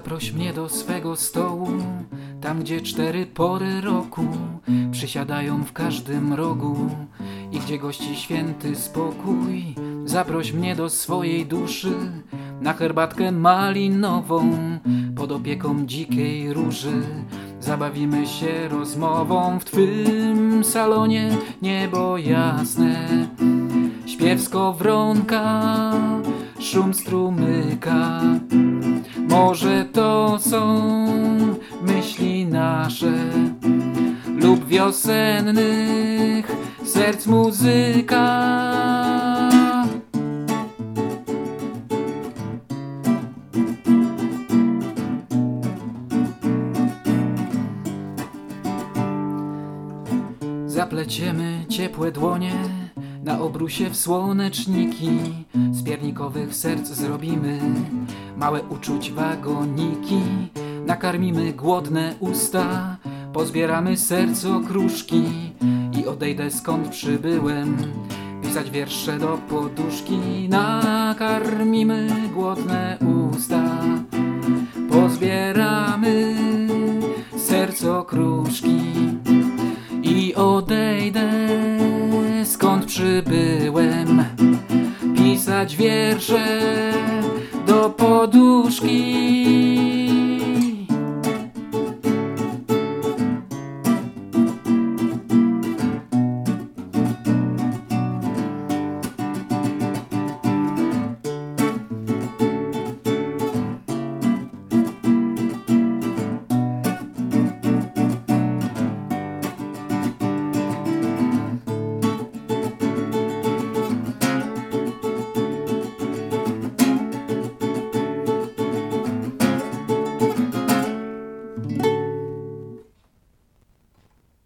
Zaproś mnie do swego stołu, tam gdzie cztery pory roku przysiadają w każdym rogu i gdzie gości święty spokój. Zaproś mnie do swojej duszy na herbatkę malinową pod opieką dzikiej róży. Zabawimy się rozmową w twym salonie, niebo jasne, śpiew skowronka, szum strumyka. Może to są myśli nasze lub wiosennych serc muzyka. Zapleciemy ciepłe dłonie na obrusie w słoneczniki Z piernikowych serc zrobimy małe uczuć wagoniki. Nakarmimy głodne usta, pozbieramy serce okruszki I odejdę skąd przybyłem, pisać wiersze do poduszki. Nakarmimy głodne usta, pozbieramy serce okruszki i odejdę przybyłem pisać wiersze